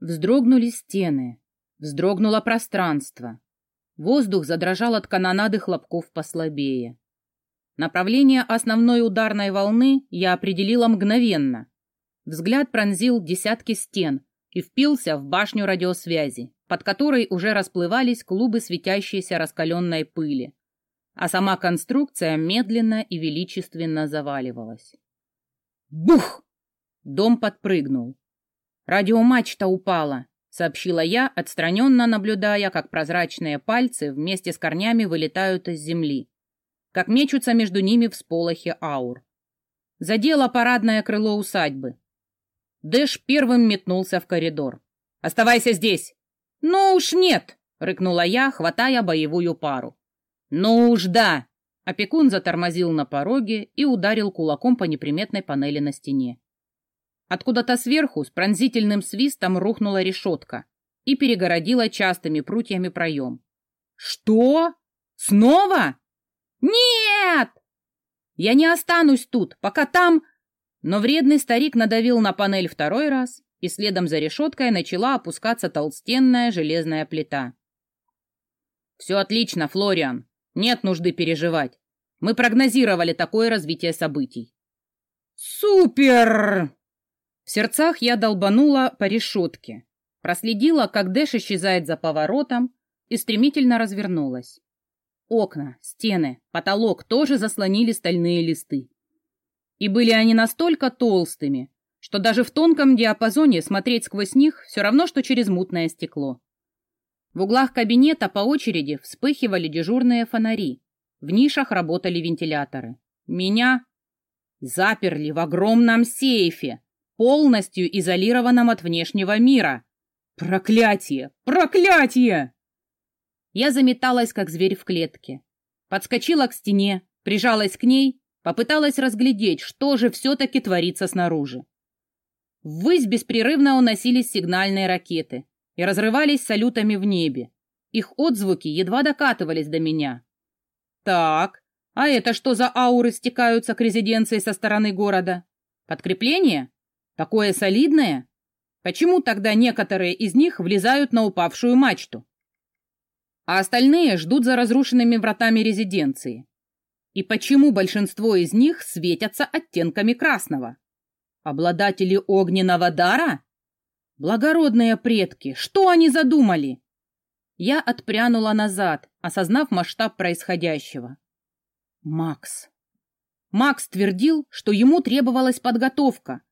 Вздрогнули стены, вздрогнуло пространство. Воздух задрожал от канонады хлопков послабее. Направление основной ударной волны я определила мгновенно. Взгляд пронзил десятки стен и впился в башню радиосвязи, под которой уже расплывались клубы светящейся раскаленной пыли, а сама конструкция медленно и величественно заваливалась. Бух! Дом подпрыгнул. Радиомачта упала, сообщила я, отстраненно наблюдая, как прозрачные пальцы вместе с корнями вылетают из земли, как мечутся между ними всполохи аур. Задело парадное крыло усадьбы. Дэш первым метнулся в коридор. «Оставайся здесь!» «Ну уж нет!» — рыкнула я, хватая боевую пару. «Ну уж да!» Опекун затормозил на пороге и ударил кулаком по неприметной панели на стене. Откуда-то сверху с пронзительным свистом рухнула решетка и перегородила частыми прутьями проем. «Что? Снова?» «Нет!» «Я не останусь тут, пока там...» Но вредный старик надавил на панель второй раз, и следом за решеткой начала опускаться толстенная железная плита. «Все отлично, Флориан. Нет нужды переживать. Мы прогнозировали такое развитие событий». «Супер!» В сердцах я долбанула по решетке, проследила, как Дэш исчезает за поворотом и стремительно развернулась. Окна, стены, потолок тоже заслонили стальные листы. И были они настолько толстыми, что даже в тонком диапазоне смотреть сквозь них все равно, что через мутное стекло. В углах кабинета по очереди вспыхивали дежурные фонари, в нишах работали вентиляторы. Меня заперли в огромном сейфе, полностью изолированном от внешнего мира. Проклятие! Проклятие! Я заметалась, как зверь в клетке. Подскочила к стене, прижалась к ней, попыталась разглядеть, что же все-таки творится снаружи. Ввысь беспрерывно уносились сигнальные ракеты и разрывались салютами в небе. Их отзвуки едва докатывались до меня. Так, а это что за ауры стекаются к резиденции со стороны города? Подкрепление? Такое солидное? Почему тогда некоторые из них влезают на упавшую мачту? А остальные ждут за разрушенными вратами резиденции. И почему большинство из них светятся оттенками красного? Обладатели огненного дара? Благородные предки, что они задумали? Я отпрянула назад, осознав масштаб происходящего. Макс. Макс твердил, что ему требовалась подготовка,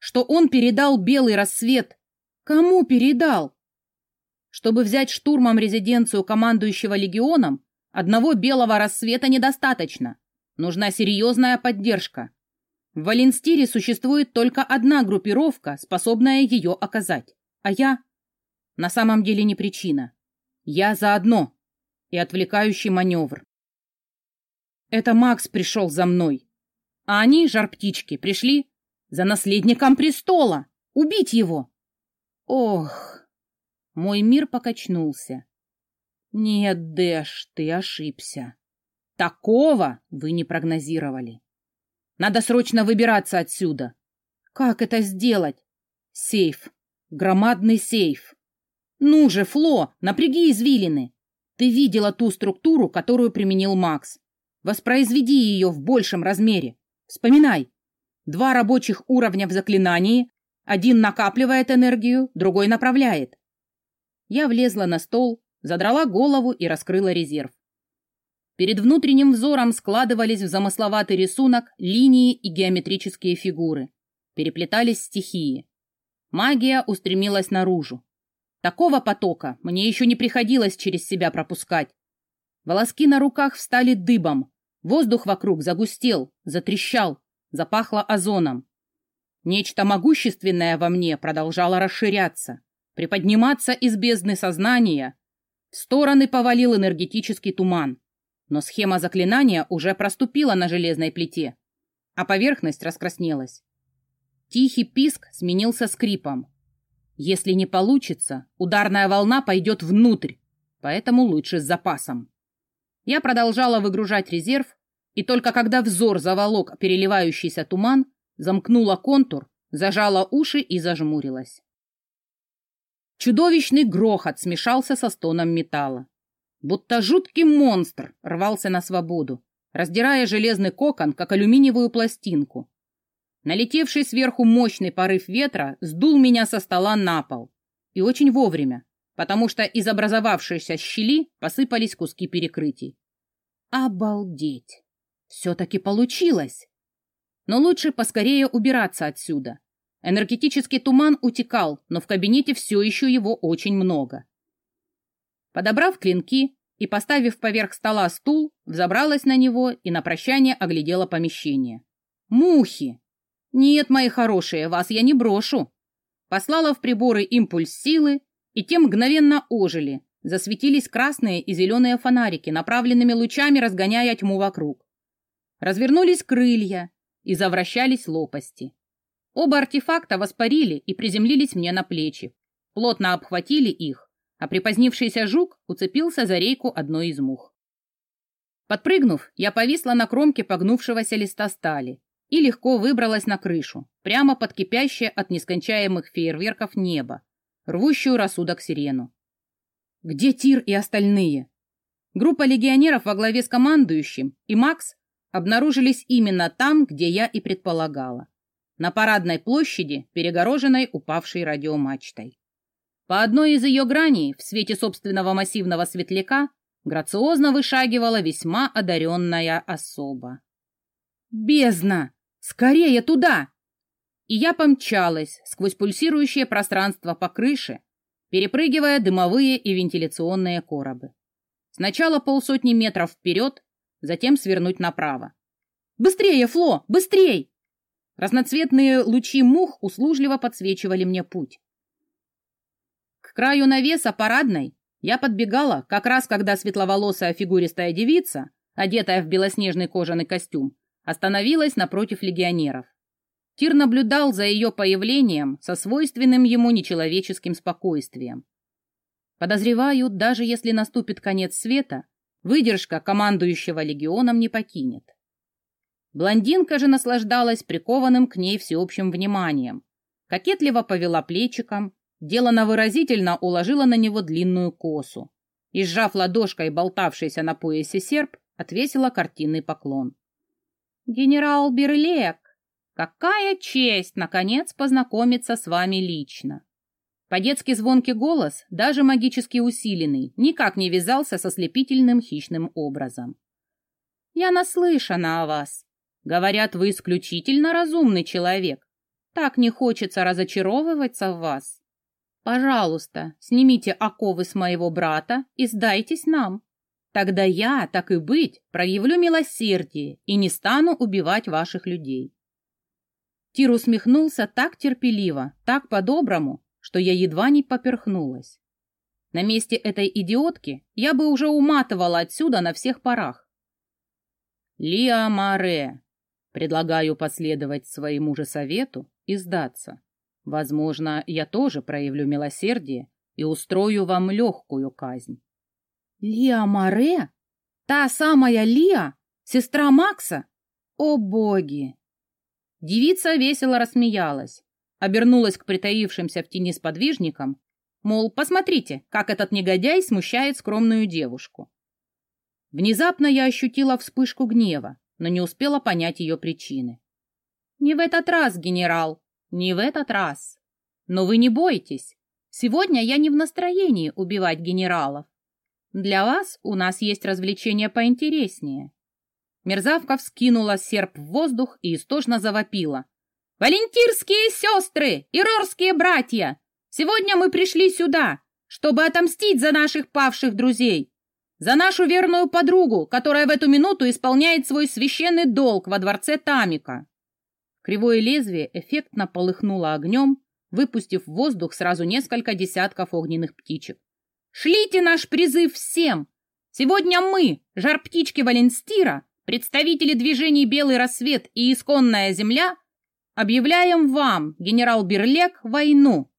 что он передал белый рассвет. Кому передал? Чтобы взять штурмом резиденцию командующего легионом, одного белого рассвета недостаточно. Нужна серьезная поддержка. В Валенстире существует только одна группировка, способная ее оказать. А я на самом деле не причина. Я заодно. И отвлекающий маневр. Это Макс пришел за мной. А они, жар-птички, пришли за наследником престола! Убить его! Ох! Мой мир покачнулся. Нет, Дэш, ты ошибся. Такого вы не прогнозировали. Надо срочно выбираться отсюда. Как это сделать? Сейф. Громадный сейф. Ну же, Фло, напряги извилины. Ты видела ту структуру, которую применил Макс. Воспроизведи ее в большем размере. Вспоминай. Два рабочих уровня в заклинании. Один накапливает энергию, другой направляет. Я влезла на стол, задрала голову и раскрыла резерв. Перед внутренним взором складывались в замысловатый рисунок линии и геометрические фигуры. Переплетались стихии. Магия устремилась наружу. Такого потока мне еще не приходилось через себя пропускать. Волоски на руках встали дыбом. Воздух вокруг загустел, затрещал запахло озоном. Нечто могущественное во мне продолжало расширяться, приподниматься из бездны сознания. В стороны повалил энергетический туман, но схема заклинания уже проступила на железной плите, а поверхность раскраснелась. Тихий писк сменился скрипом. Если не получится, ударная волна пойдет внутрь, поэтому лучше с запасом. Я продолжала выгружать резерв, и только когда взор заволок переливающийся туман, замкнула контур, зажала уши и зажмурилась. Чудовищный грохот смешался со стоном металла. Будто жуткий монстр рвался на свободу, раздирая железный кокон, как алюминиевую пластинку. Налетевший сверху мощный порыв ветра сдул меня со стола на пол. И очень вовремя, потому что из образовавшейся щели посыпались куски перекрытий. Обалдеть! Все-таки получилось! Но лучше поскорее убираться отсюда. Энергетический туман утекал, но в кабинете все еще его очень много. Подобрав клинки и поставив поверх стола стул, взобралась на него и на прощание оглядела помещение. Мухи! Нет, мои хорошие, вас я не брошу. Послала в приборы импульс силы, и те мгновенно ожили, засветились красные и зеленые фонарики, направленными лучами разгоняя тьму вокруг. Развернулись крылья и завращались лопасти. Оба артефакта воспарили и приземлились мне на плечи, плотно обхватили их, а припозднившийся жук уцепился за рейку одной из мух. Подпрыгнув, я повисла на кромке погнувшегося листа стали и легко выбралась на крышу, прямо под кипящее от нескончаемых фейерверков небо, рвущую рассудок сирену. Где Тир и остальные? Группа легионеров во главе с командующим и Макс обнаружились именно там, где я и предполагала на парадной площади, перегороженной упавшей радиомачтой. По одной из ее граней, в свете собственного массивного светляка, грациозно вышагивала весьма одаренная особа. «Бездна! Скорее туда!» И я помчалась сквозь пульсирующее пространство по крыше, перепрыгивая дымовые и вентиляционные коробы. Сначала полсотни метров вперед, затем свернуть направо. «Быстрее, Фло! Быстрей!» Разноцветные лучи мух услужливо подсвечивали мне путь. К краю навеса парадной я подбегала, как раз когда светловолосая фигуристая девица, одетая в белоснежный кожаный костюм, остановилась напротив легионеров. Тир наблюдал за ее появлением со свойственным ему нечеловеческим спокойствием. Подозреваю, даже если наступит конец света, выдержка командующего легионом не покинет. Блондинка же наслаждалась прикованным к ней всеобщим вниманием. Кокетливо повела плечиком, делано выразительно уложила на него длинную косу и, сжав ладошкой болтавшийся на поясе серп, отвесила картинный поклон. «Генерал Берлек, какая честь, наконец, познакомиться с вами лично!» По-детски звонкий голос, даже магически усиленный, никак не вязался со слепительным хищным образом. «Я наслышана о вас. Говорят, вы исключительно разумный человек. Так не хочется разочаровываться в вас. Пожалуйста, снимите оковы с моего брата и сдайтесь нам. Тогда я, так и быть, проявлю милосердие и не стану убивать ваших людей. Тир усмехнулся так терпеливо, так по-доброму, что я едва не поперхнулась. На месте этой идиотки я бы уже уматывала отсюда на всех парах. Лиа Маре, Предлагаю последовать своему же совету и сдаться. Возможно, я тоже проявлю милосердие и устрою вам легкую казнь. Лиа Маре? Та самая Лиа? Сестра Макса? О боги! Девица весело рассмеялась, обернулась к притаившимся в тени сподвижникам, мол, посмотрите, как этот негодяй смущает скромную девушку. Внезапно я ощутила вспышку гнева, но не успела понять ее причины. «Не в этот раз, генерал, не в этот раз. Но вы не бойтесь. Сегодня я не в настроении убивать генералов. Для вас у нас есть развлечение поинтереснее». Мерзавка вскинула серп в воздух и истошно завопила. «Валентирские сестры и рорские братья! Сегодня мы пришли сюда, чтобы отомстить за наших павших друзей. За нашу верную подругу, которая в эту минуту исполняет свой священный долг во дворце Тамика. Кривое лезвие эффектно полыхнуло огнем, выпустив в воздух сразу несколько десятков огненных птичек. «Шлите наш призыв всем! Сегодня мы, жар-птички Валенстира, представители движений «Белый рассвет» и «Исконная земля», объявляем вам, генерал Берлек, войну!»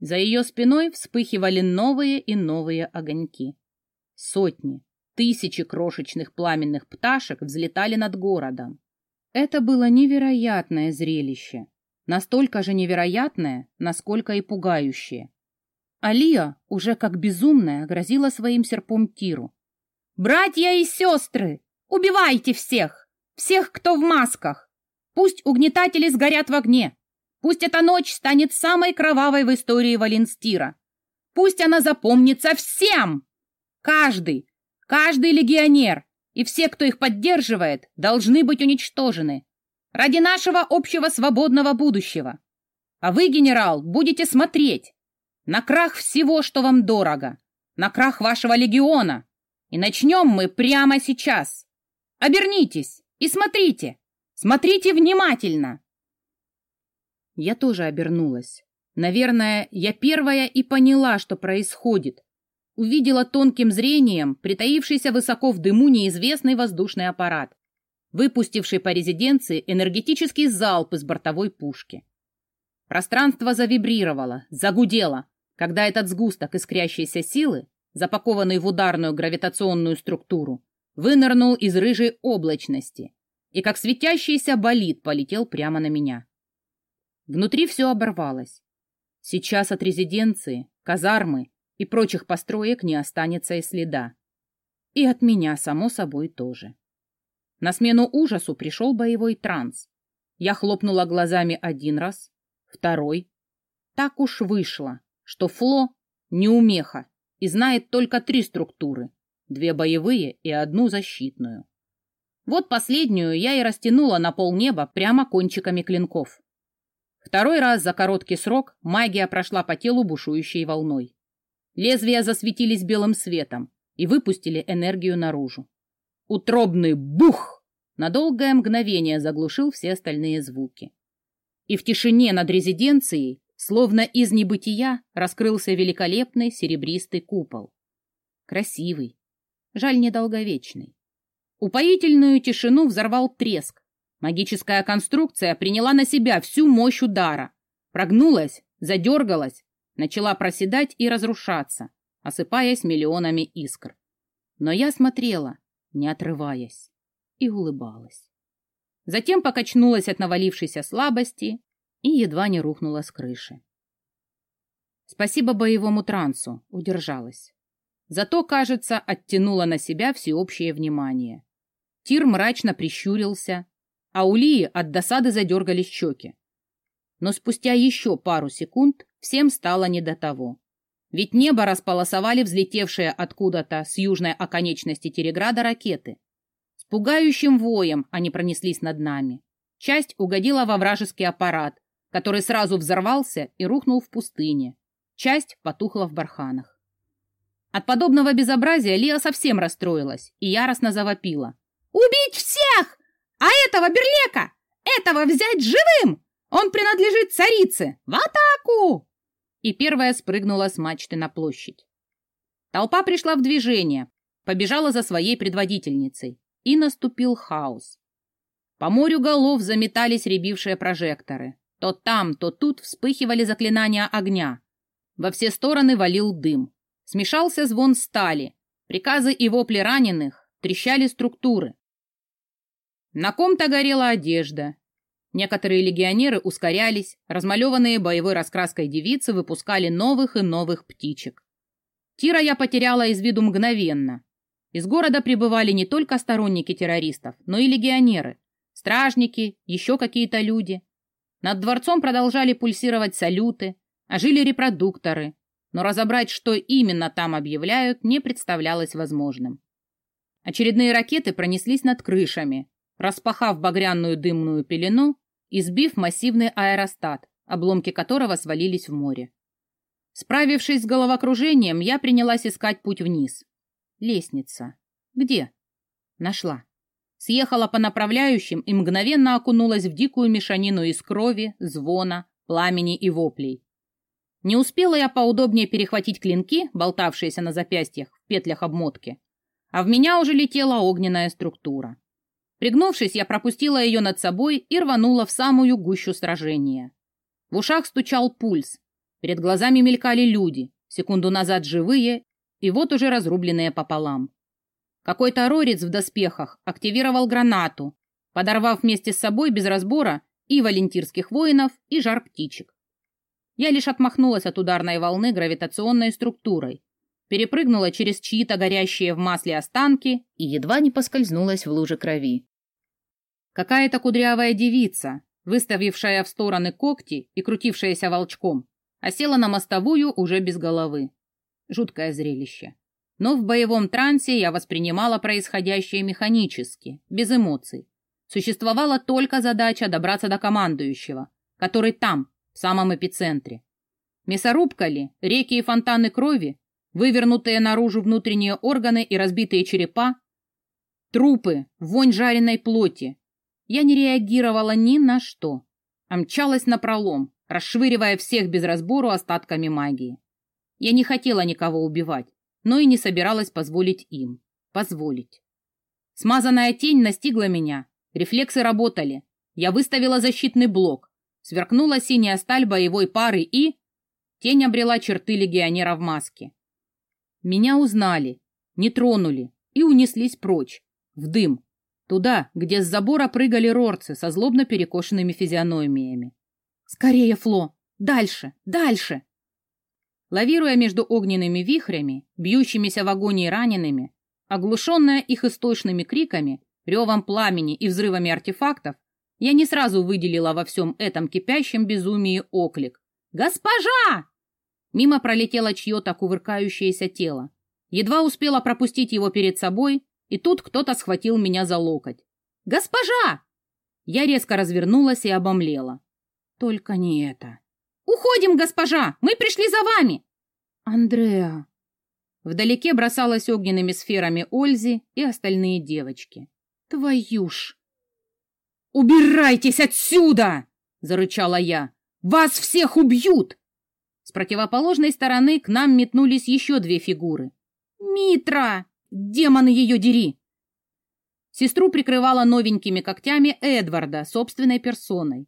За ее спиной вспыхивали новые и новые огоньки. Сотни, тысячи крошечных пламенных пташек взлетали над городом. Это было невероятное зрелище. Настолько же невероятное, насколько и пугающее. Алия уже как безумная грозила своим серпом Тиру. «Братья и сестры, убивайте всех! Всех, кто в масках! Пусть угнетатели сгорят в огне! Пусть эта ночь станет самой кровавой в истории Валенстира! Пусть она запомнится всем! Каждый, каждый легионер и все, кто их поддерживает, должны быть уничтожены ради нашего общего свободного будущего. А вы, генерал, будете смотреть, на крах всего, что вам дорого, на крах вашего легиона. И начнем мы прямо сейчас. Обернитесь и смотрите, смотрите внимательно. Я тоже обернулась. Наверное, я первая и поняла, что происходит. Увидела тонким зрением притаившийся высоко в дыму неизвестный воздушный аппарат, выпустивший по резиденции энергетический залп из бортовой пушки. Пространство завибрировало, загудело, когда этот сгусток искрящейся силы, запакованный в ударную гравитационную структуру, вынырнул из рыжей облачности и как светящийся болид полетел прямо на меня. Внутри все оборвалось. Сейчас от резиденции, казармы и прочих построек не останется и следа. И от меня, само собой, тоже. На смену ужасу пришел боевой транс. Я хлопнула глазами один раз, второй. Так уж вышло, что Фло неумеха и знает только три структуры, две боевые и одну защитную. Вот последнюю я и растянула на полнеба прямо кончиками клинков. Второй раз за короткий срок магия прошла по телу бушующей волной. Лезвия засветились белым светом и выпустили энергию наружу. Утробный бух на долгое мгновение заглушил все остальные звуки. И в тишине над резиденцией Словно из небытия раскрылся великолепный серебристый купол. Красивый, жаль недолговечный. Упоительную тишину взорвал треск. Магическая конструкция приняла на себя всю мощь удара. Прогнулась, задергалась, начала проседать и разрушаться, осыпаясь миллионами искр. Но я смотрела, не отрываясь, и улыбалась. Затем покачнулась от навалившейся слабости и едва не рухнула с крыши. Спасибо боевому трансу, удержалась. Зато, кажется, оттянула на себя всеобщее внимание. Тир мрачно прищурился, а у Лии от досады задергались щеки. Но спустя еще пару секунд всем стало не до того. Ведь небо располосовали взлетевшие откуда-то с южной оконечности Тереграда ракеты. С пугающим воем они пронеслись над нами. Часть угодила во вражеский аппарат, который сразу взорвался и рухнул в пустыне. Часть потухла в барханах. От подобного безобразия Лия совсем расстроилась и яростно завопила. «Убить всех! А этого Берлека! Этого взять живым! Он принадлежит царице! В атаку!» И первая спрыгнула с мачты на площадь. Толпа пришла в движение, побежала за своей предводительницей, и наступил хаос. По морю голов заметались рябившие прожекторы. То там, то тут вспыхивали заклинания огня. Во все стороны валил дым. Смешался звон стали. Приказы и вопли раненых трещали структуры. На ком-то горела одежда. Некоторые легионеры ускорялись, размалеванные боевой раскраской девицы выпускали новых и новых птичек. Тира я потеряла из виду мгновенно. Из города прибывали не только сторонники террористов, но и легионеры, стражники, еще какие-то люди. Над дворцом продолжали пульсировать салюты, ожили репродукторы, но разобрать, что именно там объявляют, не представлялось возможным. Очередные ракеты пронеслись над крышами, распахав багряную дымную пелену и сбив массивный аэростат, обломки которого свалились в море. Справившись с головокружением, я принялась искать путь вниз. Лестница. Где? Нашла съехала по направляющим и мгновенно окунулась в дикую мешанину из крови, звона, пламени и воплей. Не успела я поудобнее перехватить клинки, болтавшиеся на запястьях в петлях обмотки, а в меня уже летела огненная структура. Пригнувшись, я пропустила ее над собой и рванула в самую гущу сражения. В ушах стучал пульс, перед глазами мелькали люди, секунду назад живые и вот уже разрубленные пополам. Какой-то рорец в доспехах активировал гранату, подорвав вместе с собой без разбора и валентирских воинов, и жар птичек. Я лишь отмахнулась от ударной волны гравитационной структурой, перепрыгнула через чьи-то горящие в масле останки и едва не поскользнулась в луже крови. Какая-то кудрявая девица, выставившая в стороны когти и крутившаяся волчком, осела на мостовую уже без головы. Жуткое зрелище. Но в боевом трансе я воспринимала происходящее механически, без эмоций. Существовала только задача добраться до командующего, который там, в самом эпицентре. Мясорубка ли, реки и фонтаны крови, вывернутые наружу внутренние органы и разбитые черепа, трупы, вонь жареной плоти. Я не реагировала ни на что, а мчалась напролом, расшвыривая всех без разбору остатками магии. Я не хотела никого убивать, но и не собиралась позволить им. Позволить. Смазанная тень настигла меня. Рефлексы работали. Я выставила защитный блок. Сверкнула синяя сталь боевой пары и... Тень обрела черты легионера в маске. Меня узнали, не тронули и унеслись прочь, в дым, туда, где с забора прыгали рорцы со злобно перекошенными физиономиями. «Скорее, Фло! Дальше! Дальше!» Лавируя между огненными вихрями, бьющимися в агонии ранеными, оглушенная их истошными криками, ревом пламени и взрывами артефактов, я не сразу выделила во всем этом кипящем безумии оклик. «Госпожа!» Мимо пролетело чье-то кувыркающееся тело. Едва успела пропустить его перед собой, и тут кто-то схватил меня за локоть. «Госпожа!» Я резко развернулась и обомлела. Только не это. «Уходим, госпожа! Мы пришли за вами!» «Андреа!» Вдалеке бросалась огненными сферами Ользи и остальные девочки. «Твою ж!» «Убирайтесь отсюда!» — зарычала я. «Вас всех убьют!» С противоположной стороны к нам метнулись еще две фигуры. «Митра! Демоны ее дери!» Сестру прикрывала новенькими когтями Эдварда собственной персоной.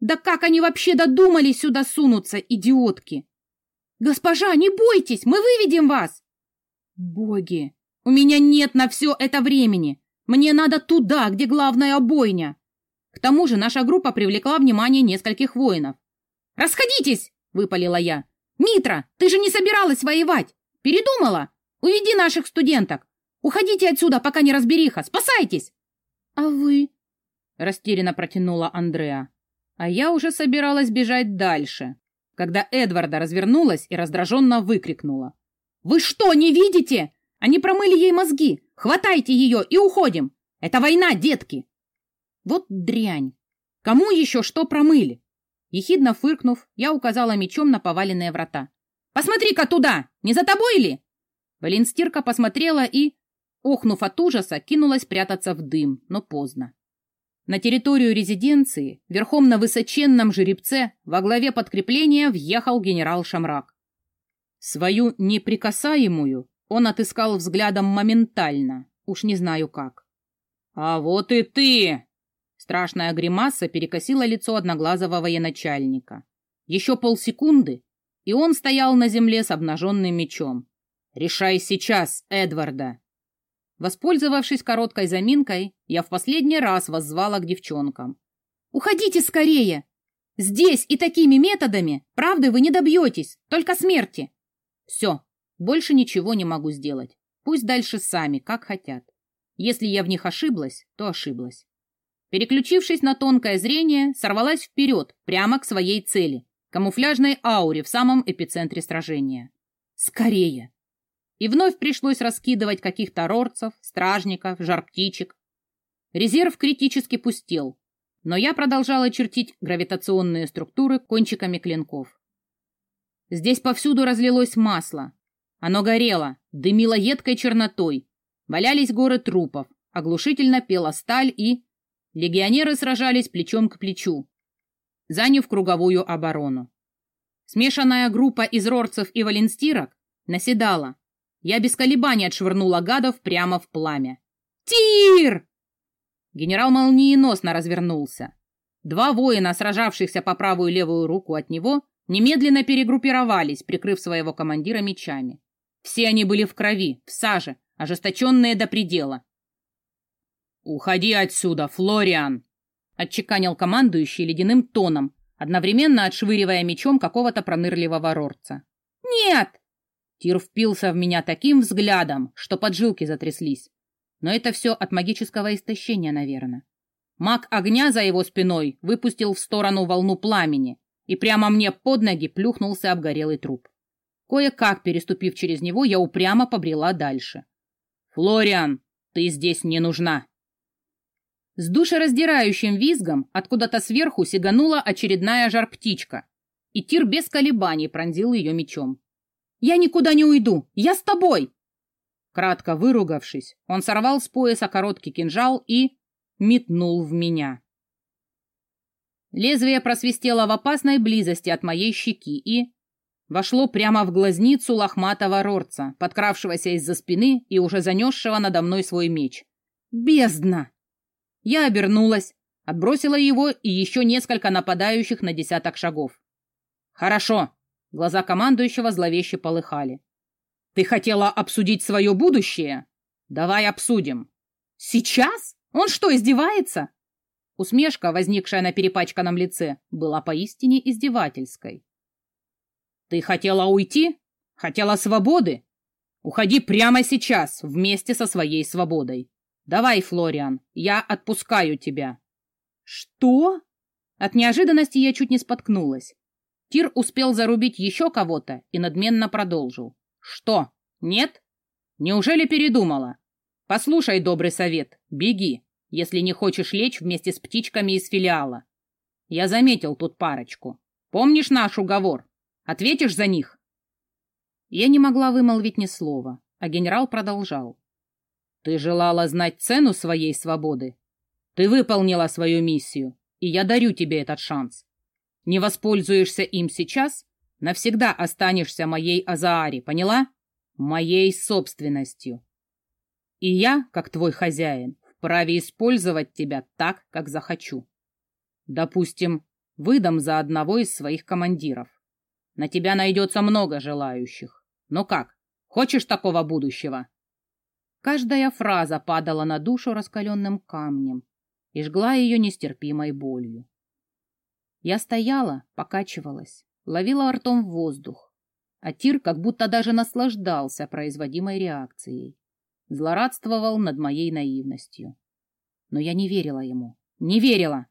Да как они вообще додумались сюда сунуться, идиотки? Госпожа, не бойтесь, мы выведем вас. Боги, у меня нет на все это времени. Мне надо туда, где главная бойня. К тому же наша группа привлекла внимание нескольких воинов. «Расходитесь!» — выпалила я. «Митра, ты же не собиралась воевать! Передумала? Уведи наших студенток! Уходите отсюда, пока не разбериха! Спасайтесь!» «А вы?» — растерянно протянула Андреа. А я уже собиралась бежать дальше, когда Эдварда развернулась и раздраженно выкрикнула. «Вы что, не видите? Они промыли ей мозги! Хватайте ее и уходим! Это война, детки!» Вот дрянь! Кому еще что промыли? Ехидно фыркнув, я указала мечом на поваленные врата. «Посмотри-ка туда! Не за тобой ли?» Валенстирка посмотрела и, охнув от ужаса, кинулась прятаться в дым, но поздно. На территорию резиденции, верхом на высоченном жеребце, во главе подкрепления въехал генерал Шамрак. Свою неприкасаемую он отыскал взглядом моментально, уж не знаю как. «А вот и ты!» Страшная гримаса перекосила лицо одноглазого военачальника. Еще полсекунды, и он стоял на земле с обнаженным мечом. «Решай сейчас, Эдварда!» Воспользовавшись короткой заминкой, я в последний раз воззвала к девчонкам. «Уходите скорее! Здесь и такими методами правды вы не добьетесь, только смерти!» «Все, больше ничего не могу сделать. Пусть дальше сами, как хотят. Если я в них ошиблась, то ошиблась». Переключившись на тонкое зрение, сорвалась вперед, прямо к своей цели, камуфляжной ауре в самом эпицентре сражения. «Скорее!» И вновь пришлось раскидывать каких-то рорцев, стражников, жар-птичек. Резерв критически пустел, но я продолжала чертить гравитационные структуры кончиками клинков. Здесь повсюду разлилось масло. Оно горело, дымило едкой чернотой. Валялись горы трупов, оглушительно пела сталь и... Легионеры сражались плечом к плечу, заняв круговую оборону. Смешанная группа из рорцев и валенстирок наседала, я без колебаний отшвырнула гадов прямо в пламя. «Тир!» Генерал молниеносно развернулся. Два воина, сражавшихся по правую и левую руку от него, немедленно перегруппировались, прикрыв своего командира мечами. Все они были в крови, в саже, ожесточенные до предела. «Уходи отсюда, Флориан!» — отчеканил командующий ледяным тоном, одновременно отшвыривая мечом какого-то пронырливого рорца. «Нет!» Тир впился в меня таким взглядом, что поджилки затряслись. Но это все от магического истощения, наверное. Маг огня за его спиной выпустил в сторону волну пламени, и прямо мне под ноги плюхнулся обгорелый труп. Кое-как переступив через него, я упрямо побрела дальше. «Флориан, ты здесь не нужна!» С душераздирающим визгом откуда-то сверху сиганула очередная жар-птичка, и Тир без колебаний пронзил ее мечом. «Я никуда не уйду! Я с тобой!» Кратко выругавшись, он сорвал с пояса короткий кинжал и метнул в меня. Лезвие просвистело в опасной близости от моей щеки и вошло прямо в глазницу лохматого рорца, подкравшегося из-за спины и уже занесшего надо мной свой меч. «Бездна!» Я обернулась, отбросила его и еще несколько нападающих на десяток шагов. «Хорошо!» — глаза командующего зловеще полыхали. «Ты хотела обсудить свое будущее? Давай обсудим!» «Сейчас? Он что, издевается?» Усмешка, возникшая на перепачканном лице, была поистине издевательской. «Ты хотела уйти? Хотела свободы? Уходи прямо сейчас, вместе со своей свободой. Давай, Флориан, я отпускаю тебя». «Что?» От неожиданности я чуть не споткнулась. Тир успел зарубить еще кого-то и надменно продолжил. «Что? Нет? Неужели передумала? Послушай добрый совет, беги если не хочешь лечь вместе с птичками из филиала. Я заметил тут парочку. Помнишь наш уговор? Ответишь за них?» Я не могла вымолвить ни слова, а генерал продолжал. «Ты желала знать цену своей свободы? Ты выполнила свою миссию, и я дарю тебе этот шанс. Не воспользуешься им сейчас, навсегда останешься моей Азаари, поняла? Моей собственностью. И я, как твой хозяин, вправе использовать тебя так, как захочу. Допустим, выдам за одного из своих командиров. На тебя найдется много желающих. Но как? Хочешь такого будущего?» Каждая фраза падала на душу раскаленным камнем и жгла ее нестерпимой болью. Я стояла, покачивалась, ловила ртом воздух, а Тир как будто даже наслаждался производимой реакцией злорадствовал над моей наивностью. Но я не верила ему. Не верила!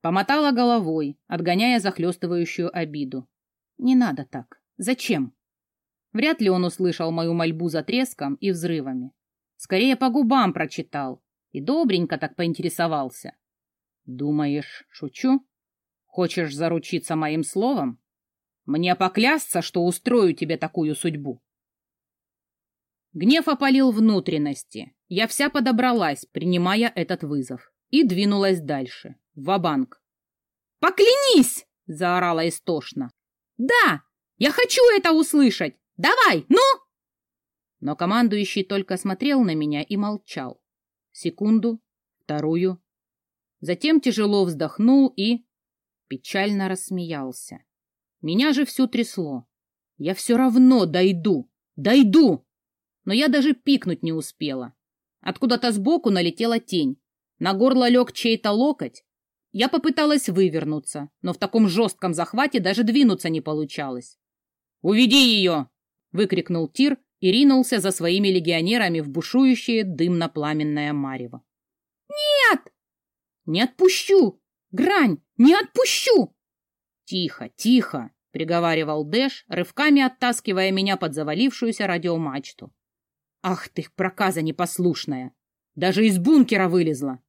Помотала головой, отгоняя захлестывающую обиду. Не надо так. Зачем? Вряд ли он услышал мою мольбу за треском и взрывами. Скорее по губам прочитал и добренько так поинтересовался. Думаешь, шучу? Хочешь заручиться моим словом? Мне поклясться, что устрою тебе такую судьбу. Гнев опалил внутренности. Я вся подобралась, принимая этот вызов, и двинулась дальше, в банк «Поклянись!» — заорала истошно. «Да! Я хочу это услышать! Давай, ну!» Но командующий только смотрел на меня и молчал. Секунду, вторую. Затем тяжело вздохнул и печально рассмеялся. Меня же все трясло. Я все равно дойду, дойду! но я даже пикнуть не успела. Откуда-то сбоку налетела тень. На горло лег чей-то локоть. Я попыталась вывернуться, но в таком жестком захвате даже двинуться не получалось. «Уведи ее!» — выкрикнул Тир и ринулся за своими легионерами в бушующее дымно-пламенное марево. «Нет! Не отпущу! Грань, не отпущу!» «Тихо, тихо!» — приговаривал Дэш, рывками оттаскивая меня под завалившуюся радиомачту. Ах ты, проказа непослушная! Даже из бункера вылезла!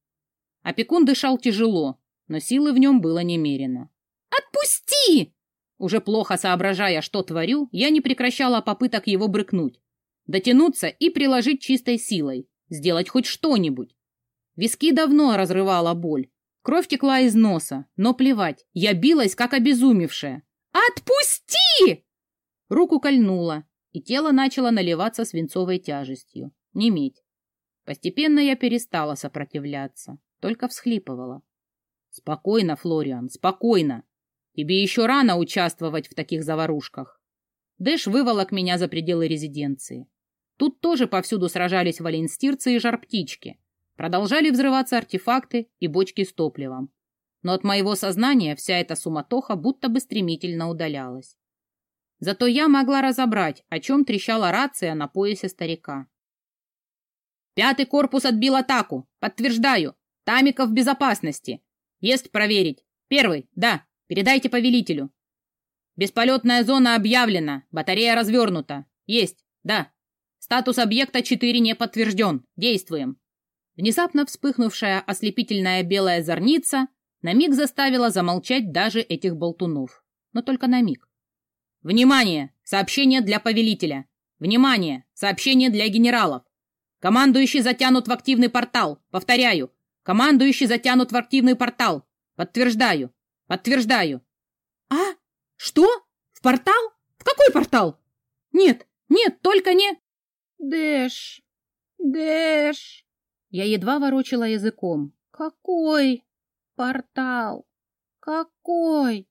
Опекун дышал тяжело, но силы в нем было немерено. «Отпусти!» Уже плохо соображая, что творю, я не прекращала попыток его брыкнуть. Дотянуться и приложить чистой силой. Сделать хоть что-нибудь. Виски давно разрывала боль. Кровь текла из носа, но плевать. Я билась, как обезумевшая. «Отпусти!» Руку кольнула, и тело начало наливаться свинцовой тяжестью, неметь. Постепенно я перестала сопротивляться, только всхлипывала. «Спокойно, Флориан, спокойно. Тебе еще рано участвовать в таких заварушках». Дэш выволок меня за пределы резиденции. Тут тоже повсюду сражались валенстирцы и жар-птички. Продолжали взрываться артефакты и бочки с топливом. но от моего сознания вся эта суматоха будто бы стремительно удалялась. Зато я могла разобрать, о чем трещала рация на поясе старика. «Пятый корпус отбил атаку. Подтверждаю. Тамиков в безопасности. Есть проверить. Первый, да. Передайте повелителю. Бесполетная зона объявлена. Батарея развернута. Есть, да. Статус объекта 4 не подтвержден. Действуем». Внезапно вспыхнувшая ослепительная белая зорница на миг заставила замолчать даже этих болтунов. Но только на миг. Внимание! Сообщение для повелителя! Внимание! Сообщение для генералов! Командующий затянут в активный портал. Повторяю. Командующий затянут в активный портал. Подтверждаю. Подтверждаю. А? Что? В портал? В какой портал? Нет, нет, только не... Дэш. Дэш. Я едва ворочила языком. Какой портал? Какой?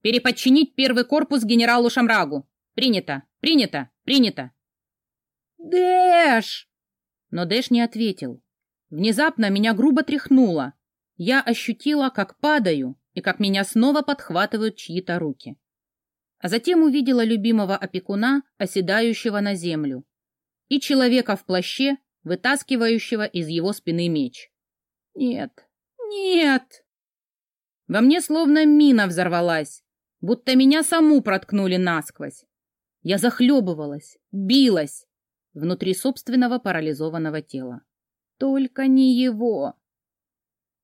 Переподчинить первый корпус генералу Шамрагу. Принято, принято, принято. Дэш! Но Дэш не ответил. Внезапно меня грубо тряхнуло. Я ощутила, как падаю, и как меня снова подхватывают чьи-то руки. А затем увидела любимого опекуна, оседающего на землю, и человека в плаще, вытаскивающего из его спины меч. Нет, нет! Во мне словно мина взорвалась будто меня саму проткнули насквозь. Я захлебывалась, билась внутри собственного парализованного тела. Только не его.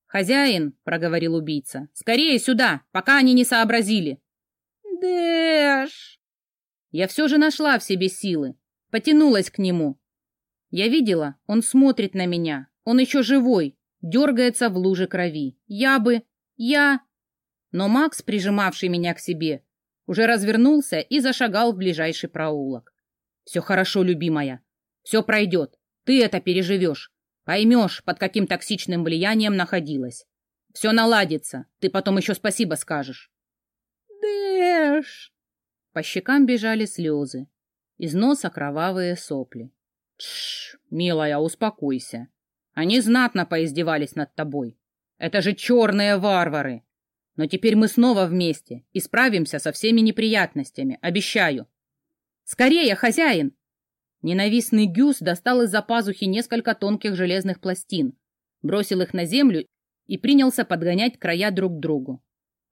«Хозяин», — проговорил убийца, — «скорее сюда, пока они не сообразили». «Дэш!» Я все же нашла в себе силы, потянулась к нему. Я видела, он смотрит на меня, он еще живой, дергается в луже крови. Я бы... Я... Но Макс, прижимавший меня к себе, уже развернулся и зашагал в ближайший проулок. «Все хорошо, любимая. Все пройдет. Ты это переживешь. Поймешь, под каким токсичным влиянием находилась. Все наладится. Ты потом еще спасибо скажешь». «Дэш!» По щекам бежали слезы. Из носа кровавые сопли. «Тш, милая, успокойся. Они знатно поиздевались над тобой. Это же черные варвары. Но теперь мы снова вместе и справимся со всеми неприятностями, обещаю. Скорее, хозяин! Ненавистный Гюс достал из-за пазухи несколько тонких железных пластин, бросил их на землю и принялся подгонять края друг к другу.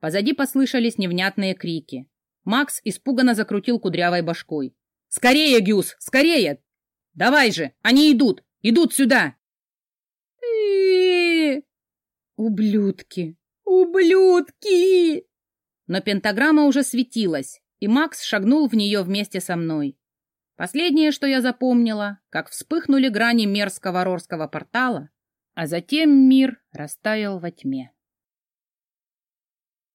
Позади послышались невнятные крики. Макс испуганно закрутил кудрявой башкой. «Скорее, Гюс, скорее! Давай же, они идут, идут сюда!» «Ублюдки!» «Ублюдки!» Но пентаграмма уже светилась, и Макс шагнул в нее вместе со мной. Последнее, что я запомнила, как вспыхнули грани мерзкого рорского портала, а затем мир растаял во тьме.